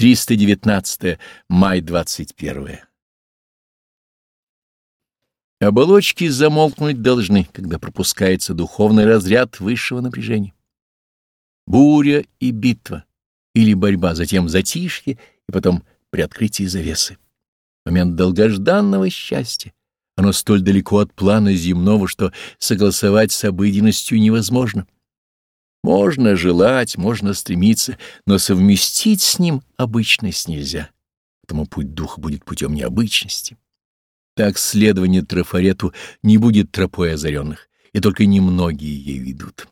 319 май 21 Оболочки замолкнуть должны, когда пропускается духовный разряд высшего напряжения. Буря и битва, или борьба, затем затишье и потом при открытии завесы. Момент долгожданного счастья. Оно столь далеко от плана земного, что согласовать с обыденностью невозможно. Можно желать, можно стремиться, но совместить с ним обычность нельзя. Потому путь духа будет путем необычности. Так следование трафарету не будет тропой озаренных, и только немногие ей ведут.